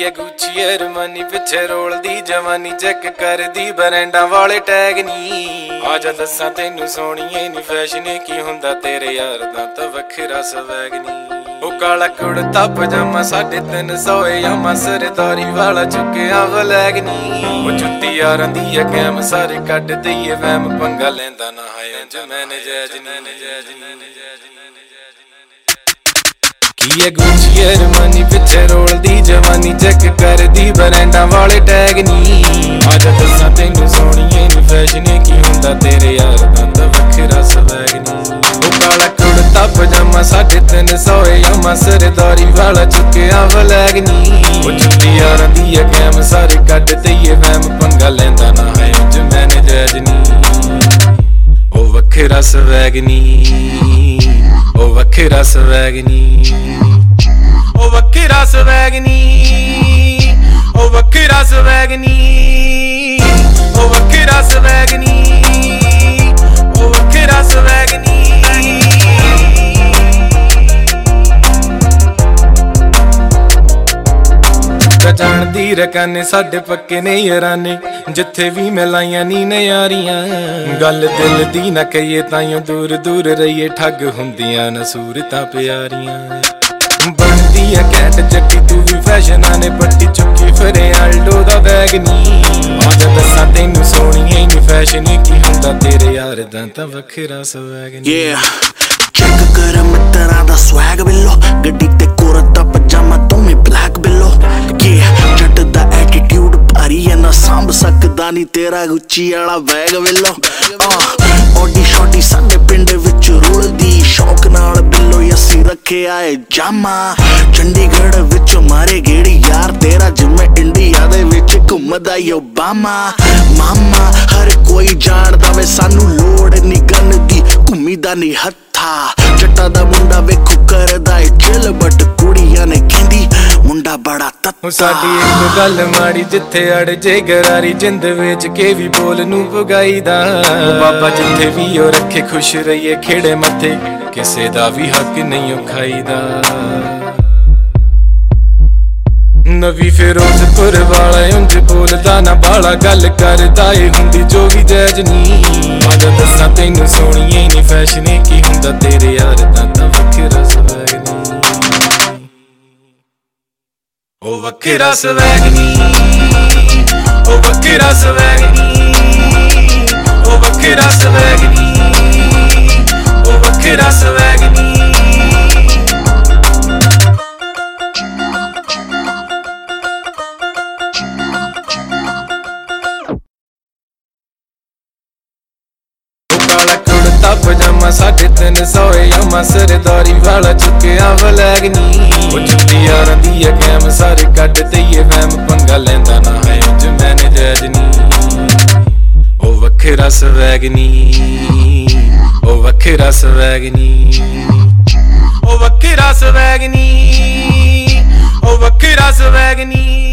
ਐ ਗੁੱਚੀ ਅਰਮਾਨੀ ਪਿੱਛੇ ਰੋਲਦੀ ਜਵਾਨੀ, ਚੈੱਕ ਕਰਦੀ, ਬਰੈਂਡਾਂ ਵਾਲੇ ਟੈਗ ਨੀ। ਆ ਜਾ ਦੱਸਾਂ ਤੈਨੂੰ ਸੋਹਣੀਏ ਨੀ ਫੈਸ਼ਨ ਕੀ ਹੁੰਦਾ ਤੇਰੇ ਯਾਰ ਦਾ ਤਾਂ ਵੱਖਰਾ ਸਵੈਗ ਨੀ। ਉਹ ਕਾਲਾ ਕੁੜਤਾ, ਪਜਾਮਾ 350 ਯਾਮਾ ਸਰਦਾਰੀ ਵਾਲਾ ਚੁੱਕਿਆ ਵਲੈਗ ਨੀ। ਉਹ ਜੁੱਤੀ ਯਾਰਾਂ ਦੀ ਐ ਕੈਮ ਸਾਰੇ ਕੱਢ ਦਈਏ, ਵਹਿਮ ਪੰਗਾ ਲੈਂਦਾ ਨਾ ਹੈ ਜ ਮੈਨੇ ਜੈਜ ਨੀ ਜੈਜ ਨੀ ਕੀ ਐ ਗੁੱਚੀ ਅਰਮਾਨੀ ਪਿੱਛੇ ਰੋਲਦੀ ਜਵਾਨੀ ਚੈੱਕ ਕਰਦੀ ਬਰੈਂਡਾਂ ਵਾਲੇ ਟੈਗ ਨੀ। ਅੱਜ ਦੱਸਾਂ ਤੈਨੂੰ ਸੋਹਣੀਏ ਨੀ ਫੈਸ਼ਨ ਕੀ ਹੁੰਦਾ, ਤੇਰੇ ਯਾਰ ਦਾ ਤਾਂ ਵੱਖਰਾ ਸਵੈਗ ਨੀ। ਉਹ ਕਾਲਾ ਕੁੜਤਾ, ਪਜਾਮਾ 350 ਯਾਮਾ ਸਰਦਾਰੀ ਵਾਲਾ ਚੁੱਕਿਆ ਵਲੈਗ ਨੀ। ਉਹ ਜੁੱਤੀ ਯਾਰਾਂ ਦੀ ਐ ਕੈਮ ਸਾਰੇ ਕੱਢ ਦਈਏ ਵਹਿਮ ਪੰਗਾ ਲੈਂਦਾ ਨਾ ਹੈ ਜ ਮੈਨੇ ਜੈਜ ਨੀ। ਉਹ ਵੱਖਰਾ ਸਵੈਗ ਨੀ। ਉਹ ਵੱਖਰਾ ਸਵੈਗ ਨੀ। ਉਹ ਵੱਖਰਾ ਸਵੈਗ ਨੀ। ਉਹ ਵੱਖਰਾ ਸਵੈਗ ਨੀ। ਉਹ ਵੱਖਰਾ ਸਵੈਗ ਨੀ। ਉਹ ਵੱਖਰਾ ਸਵੈਗ ਨੀ। ਜਾਣਦੀ ਰਕਾਨੇ ਸਾਡੇ ਪੱਕੇ ਨੇ ਯਾਰਾਨੇ, ਜਿੱਥੇ ਵੀ ਮਿਲਾਈਆਂ ਨੀ ਨਿਆਰੀਆਂ ਗੱਲ ਦਿਲ ਦੀ ਨਾ ਕਹੀਏ ਤਾਈਓ ਦੂਰ ਦੂਰ ਰਹੀਏ, ਠੱਗ ਹੁੰਦੀਆਂ ਨਾ ਸੂਰਤਾਂ ਪਿਆਰੀਆਂ। ਬਣਦੀ ਆ ਕੈਟ ਜੱਟੀ ਤੂੰ ਵੀ ਫੈਸ਼ਨਾਂ ਨੇ ਪੱਟੀ ਚੁੱਕੀ ਫਿਰੇ ਆਲਡੋ ਦਾ ਬੈਗ ਨੀ। ਆਜ ਦੱਸਾਂ ਤੈਨੂੰ ਸੋਹਣੀਏ ਨੀ ਫੈਸ਼ਨ ਕੀ ਹੁੰਦਾ ਤੇਰੇ ਯਾਰ ਦਾ ਤਾਂ ਵੱਖਰਾ ਸਵੈਗ ਨੀ। Yeah ਚੈੱਕ ਕਰ ਮਿੱਤਰਾਂ ਦਾ ਸਵੈਗ ਬਿੱਲੋ ਗੱਡੀ ਤੇ ਕੁਰਤਾ ਪਜਾਮਾ ਤੂੰ ਵੀ ਬਲੈਕ ਬਿੱਲੋ। Yeah ਜੱਟ ਦਾ ਐਟੀਟਿਊਡ ਭਾਰੀ ਐ ਨਾ ਸੰਭ ਸਕਦਾ ਨਹੀਂ ਤੇਰਾ ਗੁੱਚੀ ਵਾਲਾ ਬੈਗ ਬਿੱਲੋ। ਓਡੀ ਸ਼ੋਟੀ ਸਾਡੇ ਪਿੰਡ ਵਿੱਚ ਰੁਲਦੀ ਸ਼ੌਕ ਨਾਲ ਬਿੱਲੋ ਅਸੀਂ ਰੱਖਿਆ ਏ ਜਾਮਾ। ਚੰਡੀਗੜ੍ਹ ਵਿੱਚ ਮਾਰੇ ਗੇੜੀ ਯਾਰ ਤੇਰਾ ਜਿਵੇਂ ਇੰਡੀਆ ਦੇ ਵਿੱਚ ਘੁੰਮਦਾ ਓਬਾਮਾ। ਮਾਮਾ ਹਰ ਕੋਈ ਜਾਣਦਾ ਵੇ ਸਾਨੂੰ ਲੋੜ ਨੀ ਗਨ ਦੀ ਘੁੰਮੀਦਾ ਨੀ ਹੱਥਾ। ਜੱਟਾ ਦਾ ਮੁੰਡਾ ਵੇਖੋ ਕਰਦਾ ਏ ਚਿਲ ਬਟ ਕੁੜੀਆਂ ਨੇ ਕਹਿੰਦੀ ਮੁੰਡਾ ਬੜਾ ਤੱਤਾ। ਸਾਡੀ ਇੱਕ ਗੱਲ ਮਾੜੀ ਜਿੱਥੇ ਅੜ ਜੇ ਗਰਾਰੀ ਜਿੰਦ ਵਿੱਚ ਕੇ ਵੀ ਬੋਲ ਨੂੰ ਪੁਗਾਈਦਾ ਉਹ ਬਾਬਾ ਜਿੱਥੇ ਵੀ ਉਹ ਰੱਖੇ ਖੁਸ਼ ਰਹੀਏ ਖੇੜੇ ਮੱਥੇ। ਕਿਸੇ ਦਾ ਵੀ ਹੱਕ ਨਹੀਂ ਉਹ ਖਾਈਦਾ। ਨਵੀਂ ਫਿਰੋਜ਼ਪੁਰ ਵਾਲਾ ਉਂਝ ਬੋਲਦਾ, ਨਾ ਬਾਲਾ ਗੱਲ ਕਰਦਾ ਏ ਹੁੰਦੀ ਜੋ ਵੀ ਜੈਜ ਨੀ। ਆਜਾ ਦੱਸਾਂ ਤੈਨੂੰ ਸੋਹਣੀਏ ਨੀ ਫੈਸ਼ਨ ਕੀ ਹੁੰਦਾ, ਤੇਰੇ ਯਾਰ ਦਾ ਤਾਂ ਵੱਖਰਾ ਸਵੈਗ ਨੀ। ਉਹ ਵੱਖਰਾ ਸਵੈਗ ਨੀ, ਉਹ ਵੱਖਰਾ ਸਵੈਗ ਕੁੜਤਾ ਪਜਾਮਾ 350 ਯਾਮਾ ਸਰਦਾਰੀ ਵਾਲਾ ਚੁੱਕਿਆ ਵਲੈਗ ਨੀ। ਉਹ ਜੁੱਤੀ ਯਾਰਾਂ ਦੀ ਐ ਕੈਮ ਸਾਰੇ ਕੱਢ ਦਈਏ ਵਹਿਮ ਪੰਗਾ ਲੈਂਦਾ ਨਾ ਹੈ ਜ ਮੈਨੇ ਜੈਜ ਨੀ। ਉਹ ਵੱਖਰਾ ਸਵੈਗ ਨੀ। ਉਹ ਵੱਖਰਾ ਸਵੈਗ ਨੀ। ਉਹ ਵੱਖਰਾ ਸਵੈਗ ਨੀ। ਉਹ ਵੱਖਰਾ ਸਵੈਗ ਨੀ।